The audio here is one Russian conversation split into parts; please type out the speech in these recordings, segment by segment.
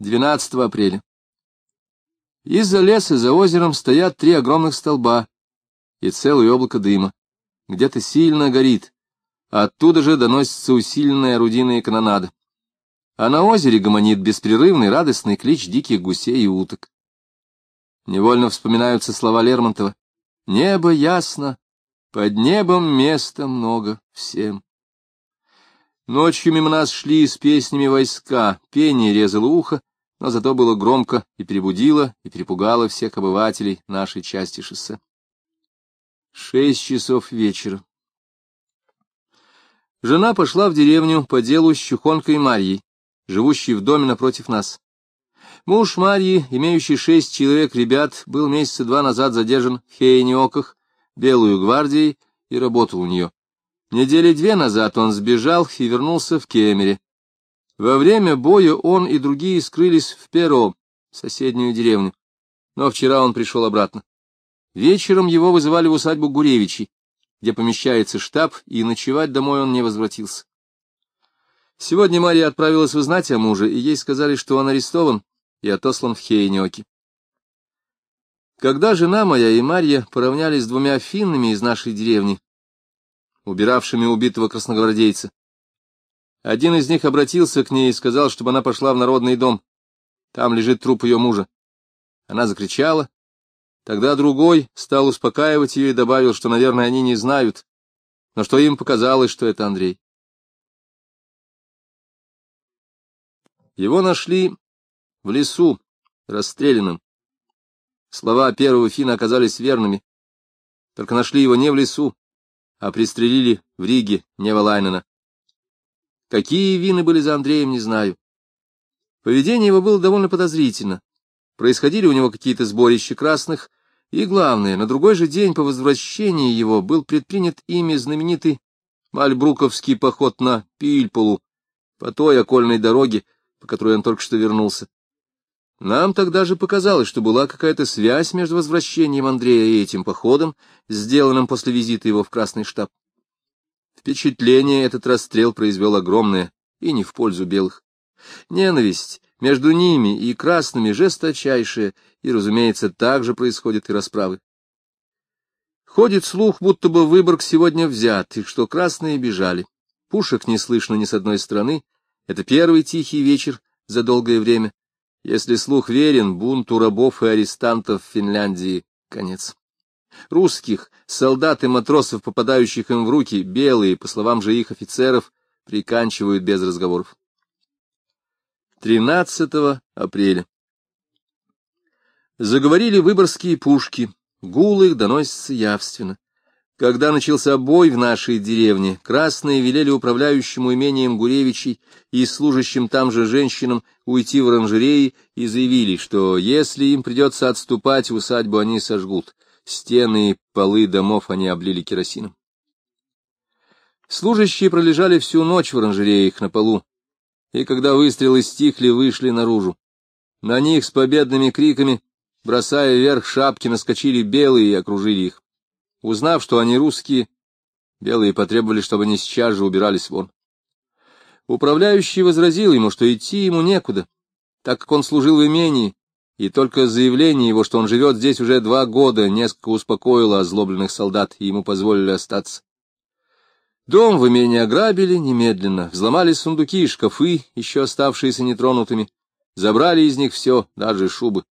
12 апреля. Из-за леса за озером стоят три огромных столба и целое облако дыма. Где-то сильно горит, оттуда же доносится усиленная орудийная канонада. А на озере гомонит беспрерывный радостный клич диких гусей и уток. Невольно вспоминаются слова Лермонтова. «Небо ясно, под небом места много всем». Ночью мимо нас шли с песнями войска, пение резало ухо, но зато было громко и перебудило, и перепугало всех обывателей нашей части шоссе. Шесть часов вечера. Жена пошла в деревню по делу с Чухонкой Марьей, живущей в доме напротив нас. Муж Марьи, имеющий шесть человек ребят, был месяца два назад задержан в Хейниоках, Белую гвардией, и работал у нее. Недели две назад он сбежал и вернулся в Кемере. Во время боя он и другие скрылись в Перо, соседнюю деревню. Но вчера он пришел обратно. Вечером его вызывали в усадьбу Гуревичей, где помещается штаб, и ночевать домой он не возвратился. Сегодня Мария отправилась узнать о муже, и ей сказали, что он арестован и отослан в Хейнёке. Когда жена моя и Марья поравнялись с двумя финнами из нашей деревни, убиравшими убитого красногвардейца. Один из них обратился к ней и сказал, чтобы она пошла в народный дом. Там лежит труп ее мужа. Она закричала. Тогда другой стал успокаивать ее и добавил, что, наверное, они не знают, но что им показалось, что это Андрей. Его нашли в лесу, расстрелянным. Слова первого фина оказались верными. Только нашли его не в лесу, а пристрелили в Риге Невалайнена. Какие вины были за Андреем, не знаю. Поведение его было довольно подозрительно. Происходили у него какие-то сборища красных, и, главное, на другой же день по возвращении его был предпринят ими знаменитый Мальбруковский поход на Пильполу по той окольной дороге, по которой он только что вернулся. Нам тогда же показалось, что была какая-то связь между возвращением Андрея и этим походом, сделанным после визита его в Красный штаб. Впечатление этот расстрел произвел огромное, и не в пользу белых. Ненависть между ними и красными жесточайшая, и, разумеется, так же происходят и расправы. Ходит слух, будто бы Выборг сегодня взят, и что красные бежали. Пушек не слышно ни с одной стороны. Это первый тихий вечер за долгое время. Если слух верен, бунту рабов и арестантов в Финляндии конец. Русских, солдат и матросов, попадающих им в руки, белые, по словам же их офицеров, приканчивают без разговоров. 13 апреля. Заговорили выборские пушки, гул их доносится явственно. Когда начался бой в нашей деревне, красные велели управляющему имением Гуревичей и служащим там же женщинам уйти в оранжереи и заявили, что если им придется отступать усадьбу, они сожгут. Стены и полы домов они облили керосином. Служащие пролежали всю ночь в оранжереях на полу, и когда выстрелы стихли, вышли наружу. На них с победными криками, бросая вверх шапки, наскочили белые и окружили их. Узнав, что они русские, белые потребовали, чтобы они сейчас же убирались вон. Управляющий возразил ему, что идти ему некуда, так как он служил в имении, и только заявление его, что он живет здесь уже два года, несколько успокоило озлобленных солдат, и ему позволили остаться. Дом в имении ограбили немедленно, взломали сундуки и шкафы, еще оставшиеся нетронутыми, забрали из них все, даже шубы.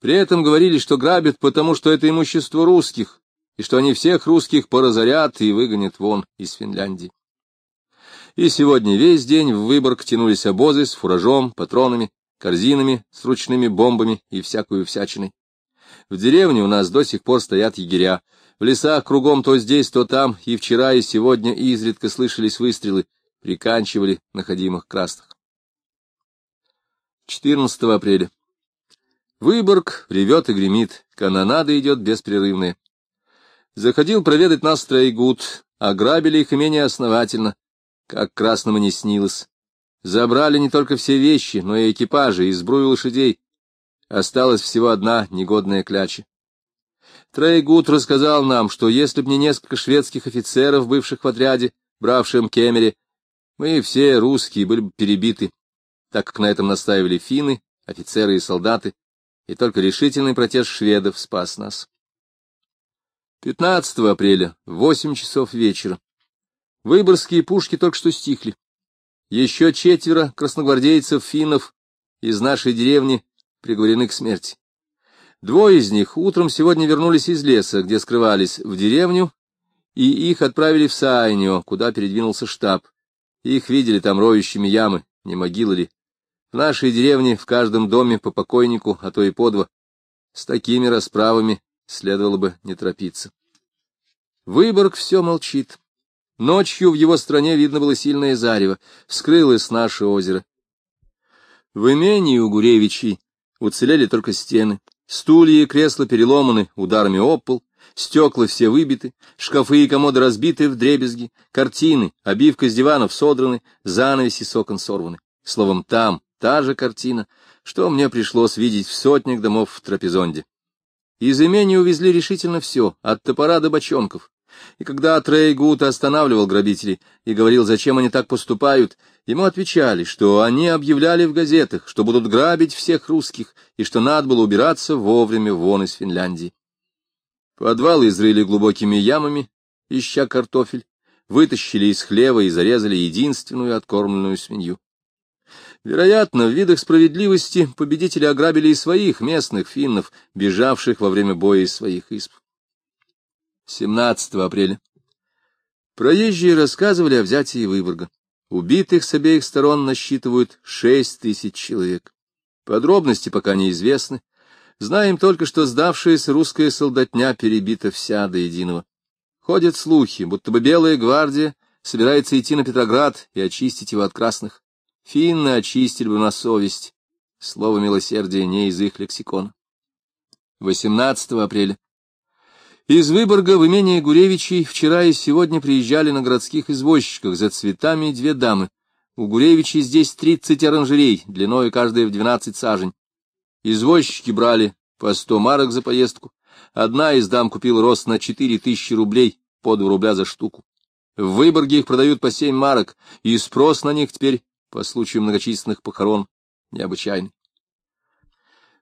При этом говорили, что грабят, потому что это имущество русских, и что они всех русских поразорят и выгонят вон из Финляндии. И сегодня весь день в Выборг тянулись обозы с фуражом, патронами, корзинами с ручными бомбами и всякую всячиной. В деревне у нас до сих пор стоят егеря. В лесах кругом то здесь, то там, и вчера, и сегодня изредка слышались выстрелы, приканчивали находимых красных. 14 апреля. Выборг ревет и гремит, канонада идет беспрерывная. Заходил проведать нас Стрейгут, ограбили их имение основательно, как красному не снилось. Забрали не только все вещи, но и экипажи, и сбрую лошадей. Осталась всего одна негодная кляча. Трейгут рассказал нам, что если б не несколько шведских офицеров, бывших в отряде, бравшем Кемере, мы все русские были бы перебиты. так как на этом настаивали финны, офицеры и солдаты, и только решительный протест шведов спас нас. 15 апреля, в 8 часов вечера. Выборгские пушки только что стихли. Еще четверо красногвардейцев-финнов из нашей деревни приговорены к смерти. Двое из них утром сегодня вернулись из леса, где скрывались, в деревню, и их отправили в Сайнио, куда передвинулся штаб. Их видели там роющими ямы, не могилы ли. В нашей деревне в каждом доме по покойнику, а то и по два. С такими расправами следовало бы не торопиться. Выборг все молчит. Ночью в его стране видно было сильное зарево, вскрылось наше озеро. В имении у Гуревичей уцелели только стены. Стулья и кресла переломаны ударами об пол, стекла все выбиты, шкафы и комоды разбиты в дребезги, картины, обивка с диванов содраны, занавеси с окон сорваны. Словом, там та же картина, что мне пришлось видеть в сотнях домов в Трапезонде. Из имени увезли решительно все, от топора до бочонков. И когда Трейгут останавливал грабителей и говорил, зачем они так поступают, ему отвечали, что они объявляли в газетах, что будут грабить всех русских, и что надо было убираться вовремя вон из Финляндии. Подвалы изрыли глубокими ямами, ища картофель, вытащили из хлева и зарезали единственную откормленную свинью. Вероятно, в видах справедливости победители ограбили и своих местных финнов, бежавших во время боя из своих исп. 17 апреля. Проезжие рассказывали о взятии Выборга. Убитых с обеих сторон насчитывают шесть тысяч человек. Подробности пока неизвестны. Знаем только, что сдавшаяся русская солдатня перебита вся до единого. Ходят слухи, будто бы Белая гвардия собирается идти на Петроград и очистить его от красных. Финны очистили бы на совесть. Слово милосердия не из их лексикона. 18 апреля. Из Выборга в имение Гуревичей вчера и сегодня приезжали на городских извозчиках за цветами две дамы. У Гуревичей здесь тридцать оранжерей, длиной каждая в двенадцать сажень. Извозчики брали по сто марок за поездку. Одна из дам купила рост на четыре тысячи рублей, по два рубля за штуку. В Выборге их продают по семь марок, и спрос на них теперь, по случаю многочисленных похорон, необычайный.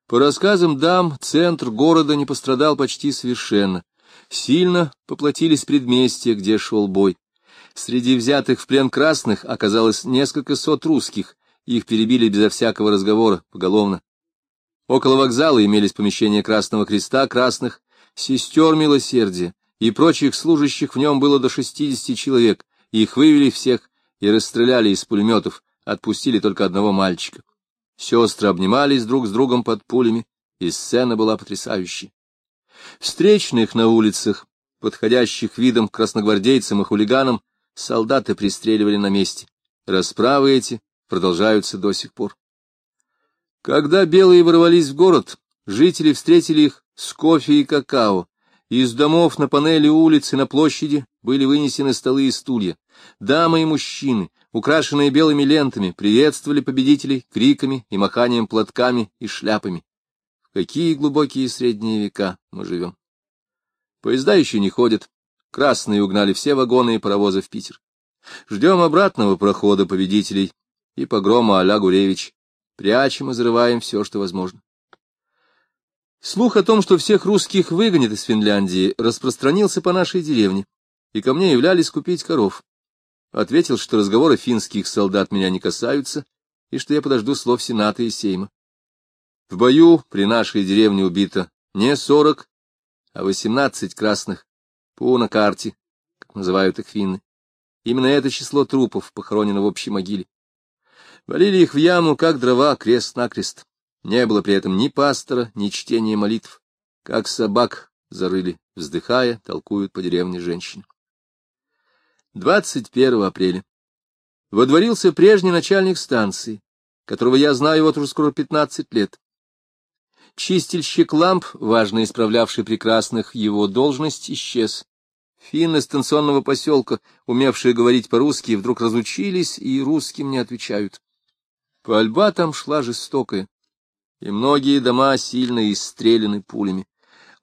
По рассказам дам, центр города не пострадал почти совершенно. Сильно поплатились предместья, где шел бой. Среди взятых в плен красных оказалось несколько сот русских, их перебили безо всякого разговора, поголовно. Около вокзала имелись помещения Красного Креста красных, сестер милосердия и прочих служащих в нем было до шестидесяти человек, их вывели всех и расстреляли из пулеметов, отпустили только одного мальчика. Сестры обнимались друг с другом под пулями, и сцена была потрясающей. Встречных на улицах, подходящих видом красногвардейцам и хулиганам, солдаты пристреливали на месте. Расправы эти продолжаются до сих пор. Когда белые ворвались в город, жители встретили их с кофе и какао. Из домов на панели улицы на площади были вынесены столы и стулья. Дамы и мужчины, украшенные белыми лентами, приветствовали победителей криками и маханием платками и шляпами какие глубокие средние века мы живем. Поезда еще не ходят, красные угнали все вагоны и паровозы в Питер. Ждем обратного прохода победителей и погрома а-ля Гуревич. Прячем и зарываем все, что возможно. Слух о том, что всех русских выгонят из Финляндии, распространился по нашей деревне, и ко мне являлись купить коров. Ответил, что разговоры финских солдат меня не касаются, и что я подожду слов Сената и Сейма. В бою при нашей деревне убито не сорок, а восемнадцать красных, по на карте, как называют их финны. Именно это число трупов похоронено в общей могиле. Валили их в яму, как дрова, крест-накрест. Не было при этом ни пастора, ни чтения молитв. Как собак зарыли, вздыхая, толкуют по деревне женщин. 21 апреля. Водворился прежний начальник станции, которого я знаю вот уже скоро пятнадцать лет. Чистильщик ламп, важно исправлявший прекрасных его должность, исчез. Финны станционного поселка, умевшие говорить по-русски, вдруг разучились и русским не отвечают. Пальба там шла жестокая, и многие дома сильно истрелены пулями.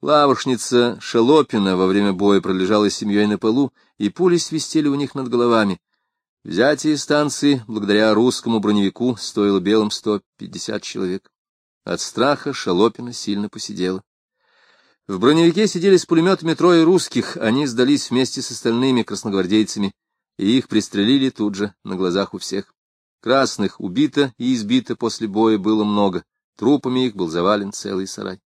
Лавошница Шелопина во время боя пролежала семьей на полу, и пули свистели у них над головами. Взятие станции, благодаря русскому броневику, стоило белым 150 человек. От страха Шалопина сильно посидела. В броневике сидели с пулеметами трое русских, они сдались вместе с остальными красногвардейцами, и их пристрелили тут же, на глазах у всех. Красных убито и избито после боя было много, трупами их был завален целый сарай.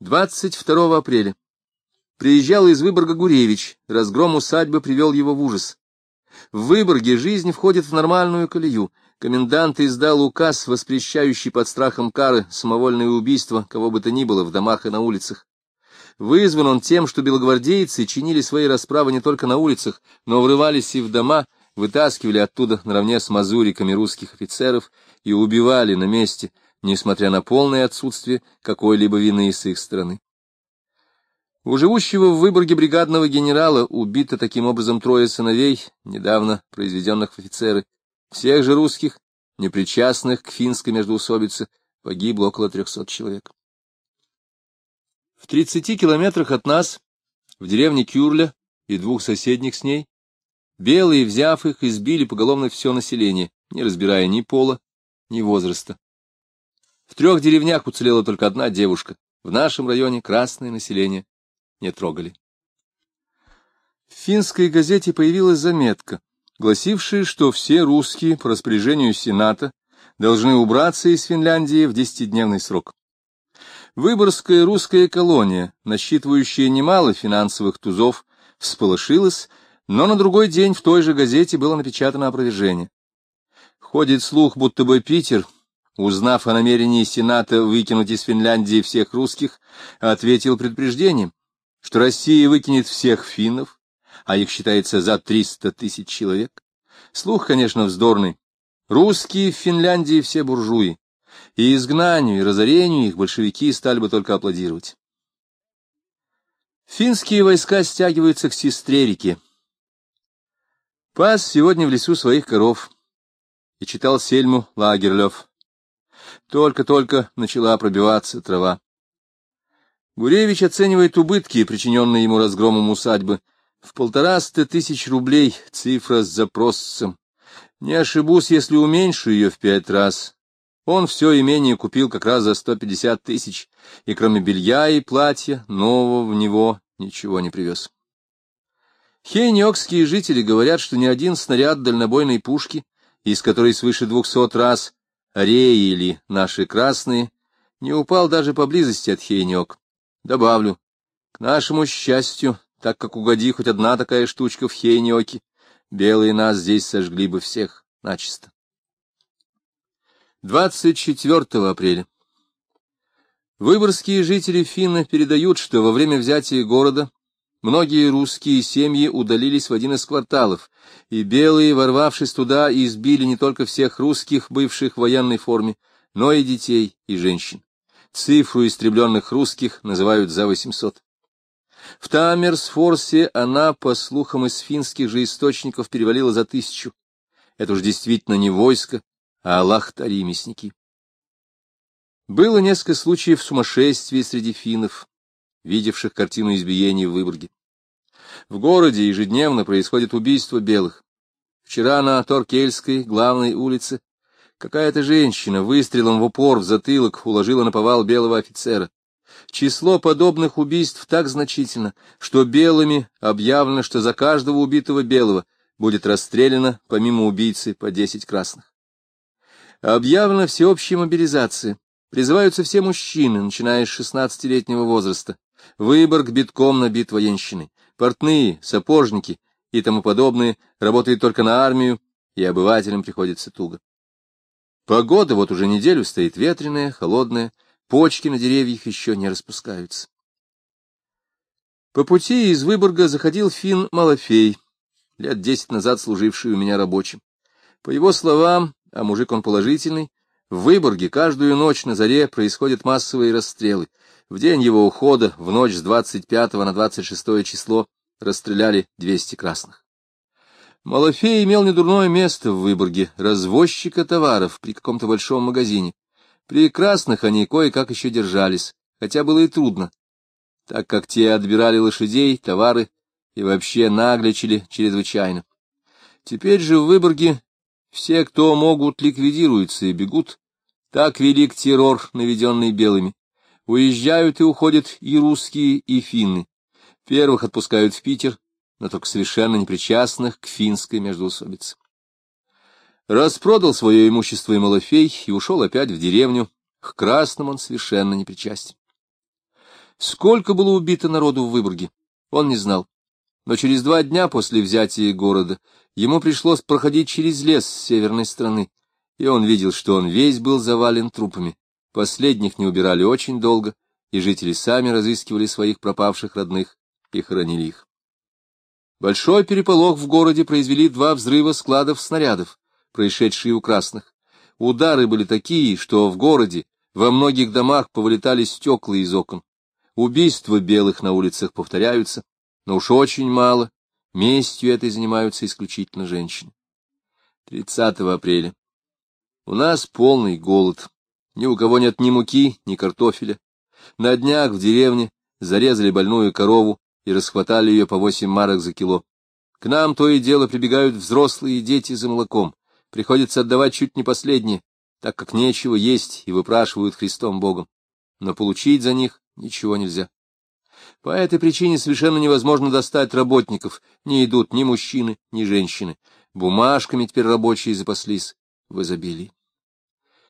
22 апреля. Приезжал из Выборга Гуревич, разгром усадьбы привел его в ужас. В Выборге жизнь входит в нормальную колею, комендант издал указ, воспрещающий под страхом кары самовольное убийство кого бы то ни было в домах и на улицах. Вызван он тем, что белогвардейцы чинили свои расправы не только на улицах, но врывались и в дома, вытаскивали оттуда наравне с мазуриками русских офицеров и убивали на месте, несмотря на полное отсутствие какой-либо вины с их стороны. У живущего в Выборге бригадного генерала убито таким образом трое сыновей, недавно произведенных в офицеры. Всех же русских, непричастных к финской междоусобице, погибло около трехсот человек. В тридцати километрах от нас, в деревне Кюрля и двух соседних с ней, белые, взяв их, избили поголовно все население, не разбирая ни пола, ни возраста. В трех деревнях уцелела только одна девушка. В нашем районе красное население не трогали. В финской газете появилась заметка, гласившая, что все русские по распоряжению Сената должны убраться из Финляндии в десятидневный срок. Выборгская русская колония, насчитывающая немало финансовых тузов, всполошилась, но на другой день в той же газете было напечатано опровержение. Ходит слух, будто бы Питер, узнав о намерении Сената выкинуть из Финляндии всех русских, ответил предупреждением, что Россия выкинет всех финнов, а их считается за 300 тысяч человек. Слух, конечно, вздорный. Русские в Финляндии все буржуи, и изгнанию и разорению их большевики стали бы только аплодировать. Финские войска стягиваются к сестре Пас сегодня в лесу своих коров и читал Сельму Лагерлёв. Только-только начала пробиваться трава. Гуревич оценивает убытки, причиненные ему разгромом усадьбы, в полтораста тысяч рублей, цифра с запросом. Не ошибусь, если уменьшу ее в пять раз. Он все имение купил как раз за сто пятьдесят тысяч, и кроме белья и платья, нового в него ничего не привез. Хейниокские жители говорят, что ни один снаряд дальнобойной пушки, из которой свыше двухсот раз реяли наши красные, не упал даже поблизости от Хейниок. Добавлю, к нашему счастью, так как угоди хоть одна такая штучка в Хейниоке, белые нас здесь сожгли бы всех начисто. 24 апреля. Выборгские жители Финна передают, что во время взятия города многие русские семьи удалились в один из кварталов, и белые, ворвавшись туда, избили не только всех русских, бывших в военной форме, но и детей и женщин. Цифру истребленных русских называют за 800. В Таммерсфорсе она, по слухам из финских же источников, перевалила за тысячу. Это уж действительно не войско, а лахтари-мясники. Было несколько случаев сумасшествия среди финнов, видевших картину избиений в Выборге. В городе ежедневно происходит убийство белых. Вчера на Торкельской, главной улице, Какая-то женщина выстрелом в упор в затылок уложила на повал белого офицера. Число подобных убийств так значительно, что белыми объявлено, что за каждого убитого белого будет расстреляно, помимо убийцы, по десять красных. Объявлена всеобщая мобилизация. Призываются все мужчины, начиная с шестнадцатилетнего возраста. Выборг битком набит военщиной. Портные, сапожники и тому подобные работают только на армию, и обывателям приходится туго. Погода вот уже неделю стоит ветреная, холодная, почки на деревьях еще не распускаются. По пути из Выборга заходил фин Малафей, лет десять назад служивший у меня рабочим. По его словам, а мужик он положительный, в Выборге каждую ночь на заре происходят массовые расстрелы. В день его ухода, в ночь с 25 на 26 число, расстреляли 200 красных. Малафей имел недурное место в Выборге, развозчика товаров при каком-то большом магазине. При красных они кое-как еще держались, хотя было и трудно, так как те отбирали лошадей, товары и вообще нагличили чрезвычайно. Теперь же в Выборге все, кто могут, ликвидируются и бегут. Так велик террор, наведенный белыми. Уезжают и уходят и русские, и финны. Первых отпускают в Питер, но только совершенно непричастных к финской междоусобице. Распродал свое имущество и Малафей и ушел опять в деревню. К красным он совершенно не причастен. Сколько было убито народу в Выборге, он не знал. Но через два дня после взятия города ему пришлось проходить через лес с северной стороны, и он видел, что он весь был завален трупами. Последних не убирали очень долго, и жители сами разыскивали своих пропавших родных и хоронили их. Большой переполох в городе произвели два взрыва складов снарядов, происшедшие у красных. Удары были такие, что в городе во многих домах повылетали стекла из окон. Убийства белых на улицах повторяются, но уж очень мало. Местью этой занимаются исключительно женщины. 30 апреля. У нас полный голод. Ни у кого нет ни муки, ни картофеля. На днях в деревне зарезали больную корову и расхватали ее по восемь марок за кило. К нам то и дело прибегают взрослые дети за молоком. Приходится отдавать чуть не последнее, так как нечего есть и выпрашивают Христом Богом. Но получить за них ничего нельзя. По этой причине совершенно невозможно достать работников, не идут ни мужчины, ни женщины. Бумажками теперь рабочие запаслись в изобилии.